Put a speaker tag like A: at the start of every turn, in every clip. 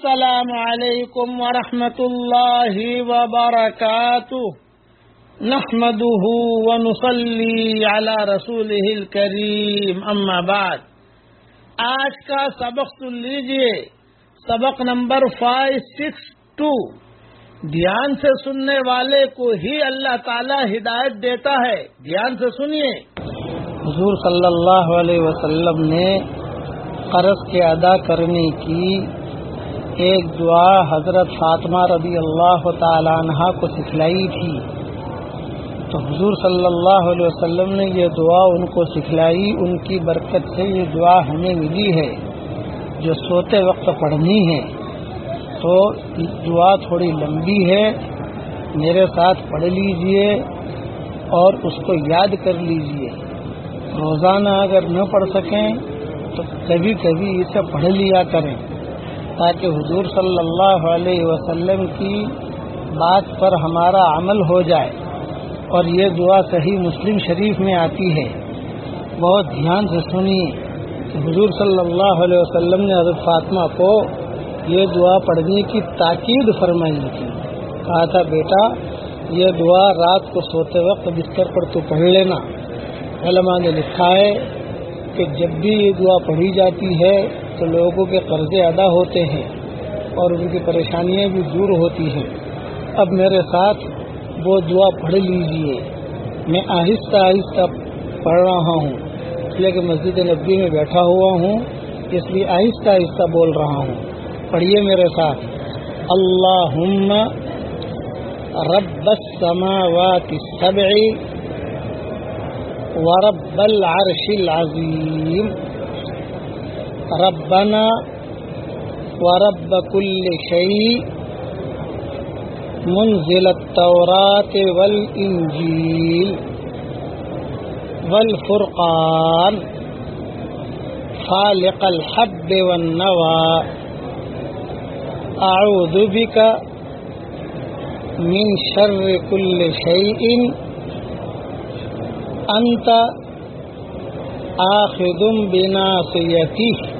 A: السلام عليكم ورحمة الله وبركاته نحمده ونصلي على رسوله الكريم أما بعد۔ آج کا سبق سن لیجیے۔ سبق نمبر فائیو سکس ٹو دھیان سے سننے والے کو ہی اللہ تعالی ہدایت دیتا ہے۔ دھیان سے سنیے۔ حضور صلی اللہ علیہ وسلم نے قرض کے ادا کرنے کی ایک دعا حضرت فاطمہ رضی اللہ تعالی عنہ کو سکھلائی تھی۔ تو حضور صلی اللہ علیہ وسلم نے یہ دعا ان کو سکھلائی، ان کی برکت سے یہ دعا ہمیں ملی ہے، جو سوتے وقت پڑھنی ہے۔ تو دعا تھوڑی لمبی ہے، میرے ساتھ پڑھ لیجیے اور اس کو یاد کر لیجیے۔ روزانہ اگر نہ پڑھ سکیں تو کبھی کبھی اسے پڑھ لیا کریں۔ تاکہ حضور صلی اللہ علیہ وسلم کی بات پر ہمارا عمل ہو جائے اور یہ دعا صحیح مسلم شریف میں آتی ہے۔ بہت دھیان سے سنیے کہ حضور صلی اللہ علیہ وسلم نے حضرت فاطمہ کو یہ دعا پڑھنے کی تاکید فرمائی تھی۔ کہا تھا، بیٹا، یہ دعا رات کو سوتے وقت بستر پر تو پڑھ لینا۔ علماء نے لکھا ہے کہ جب بھی یہ دعا پڑھی جاتی ہے تو لوگوں کے قرضے ادا ہوتے ہیں اور ان کی پریشانیاں بھی دور ہوتی ہیں۔ اب میرے ساتھ وہ دعا پڑھ لیجیے۔ میں آہستہ آہستہ پڑھ رہا ہوں، اس لیے کہ مسجد نبی میں بیٹھا ہوا ہوں، اس لیے آہستہ آہستہ بول رہا ہوں۔ پڑھیے میرے ساتھ۔ اللہ رب السماوات السبع ورب العرش العظیم۔ ربنا ورب كل شيء منزل التوراة والإنجيل والفرقان خالق الحب والنوى أعوذ بك من شر كل شيء أنت آخذ بناصيته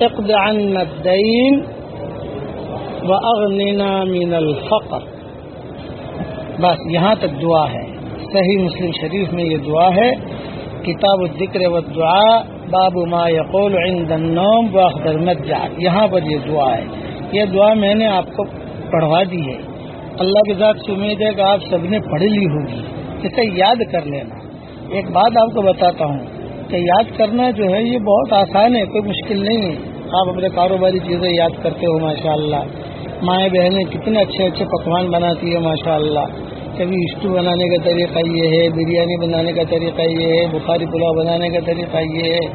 A: اقض عنا الدين واغننا من الفقر. بس یہاں تک دعا ہے. صحیح مسلم شریف میں یہ دعا ہے. کتاب الذکر والدعاء، باب ما یقول عند النوم واخذ المجع یہاں پر یہ دعا ہے. یہ دعا میں نے آپ کو پڑھوا دی ہے. اللہ کے ذات سے امید ہے کہ آپ سب نے پڑھ لی ہوگی. اسے یاد کر لینا. ایک بات آپ کو بتاتا ہوں. کہ یاد کرنا جو ہے یہ بہت آسان ہے، کوئی مشکل نہیں ہے۔ آپ اپنے کاروباری چیزیں یاد کرتے ہو ماشاء اللہ مائیں بہنیں کتنے اچھے اچھے پکوان بناتی ہے ماشاء اللہ کبھی اسٹو بنانے کا طریقہ یہ ہے، بریانی بنانے کا طریقہ یہ ہے، بخاری پلاؤ بنانے کا طریقہ یہ ہے۔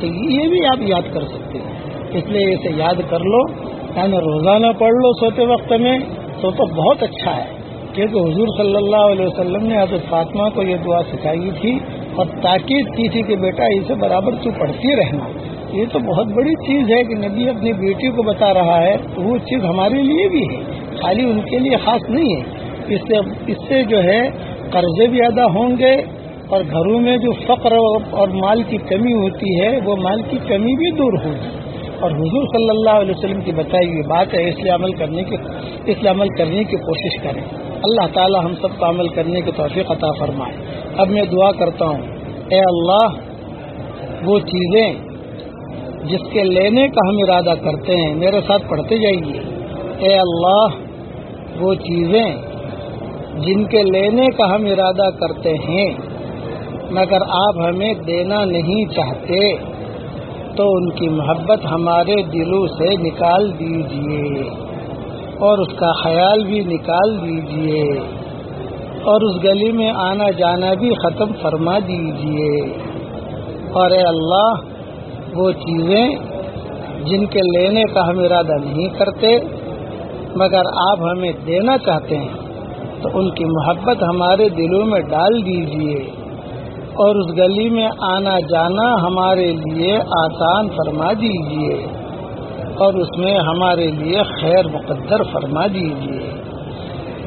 A: تو یہ بھی آپ یاد کر سکتے ہیں۔ اس لیے اسے یاد کر لو یعنی روزانہ پڑھ لو سوتے وقت میں، تو تو بہت اچھا ہے۔ کیونکہ حضور صلی اللہ علیہ وسلم نے حضرت فاطمہ کو یہ دعا سکھائی تھی اور تاکید کی تھی کہ بیٹا اسے برابر تو پڑھتی رہنا۔ یہ تو بہت بڑی چیز ہے کہ نبی اپنی بیٹی کو بتا رہا ہے، تو وہ چیز ہمارے لیے بھی ہے۔ خالی ان کے لیے خاص نہیں ہے۔ اس سے اس سے جو ہے، قرضے بھی ادا ہوں گے اور گھروں میں جو فقر اور مال کی کمی ہوتی ہے، وہ مال کی کمی بھی دور ہوگی۔ اور حضور صلی اللہ علیہ وسلم کی بتائی ہوئی بات ہے، اس لیے عمل کرنے کی، اس لیے عمل کرنے کی کوشش کریں۔ اللہ تعالی ہم سب کا عمل کرنے کی توفیق عطا فرمائے۔ اب میں دعا کرتا ہوں۔ اے اللہ، وہ چیزیں جس کے لینے کا ہم ارادہ کرتے ہیں، میرے ساتھ پڑھتے جائیے۔ اے اللہ، وہ چیزیں جن کے لینے کا ہم ارادہ کرتے ہیں، مگر آپ ہمیں دینا نہیں چاہتے، تو ان کی محبت ہمارے دلوں سے نکال دیجیے، اور اس کا خیال بھی نکال دیجیے۔ اور اس گلی میں آنا جانا بھی ختم فرما دیجیے۔ اور اے اللہ، وہ چیزیں جن کے لینے کا ہم ارادہ نہیں کرتے، مگر آپ ہمیں دینا چاہتے ہیں، تو ان کی محبت ہمارے دلوں میں ڈال دیجیے اور اس گلی میں آنا جانا ہمارے لیے آسان فرما دیجیے اور اس میں ہمارے لیے خیر مقدر فرما دیجیے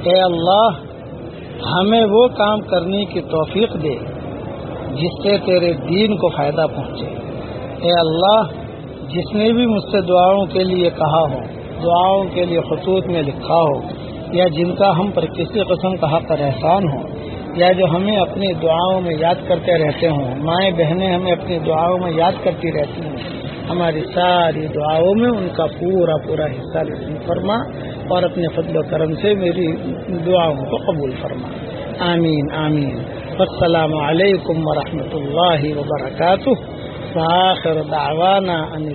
A: اے اللہ ہمیں وہ کام کرنے کی توفیق دے جس سے تیرے دین کو فائدہ پہنچے۔ اے اللہ، جس نے بھی مجھ سے دعاؤں کے لیے کہا ہو، دعاؤں کے لیے خطوط میں لکھا ہو، یا جن کا ہم پر کسی قسم کا حق احسان ہو، یا جو ہمیں اپنی دعاؤں میں یاد کرتے رہتے ہوں، مائیں بہنیں ہمیں اپنی دعاؤں میں یاد کرتی رہتی ہیں ہماری ساری دعاؤں میں ان کا پورا پورا حصہ فرما اور اپنے فضل و کرم سے میری دعاؤں کو قبول فرما آمین آمین السلام علیکم ورحمۃ اللہ وبرکاتہ دعوانا ان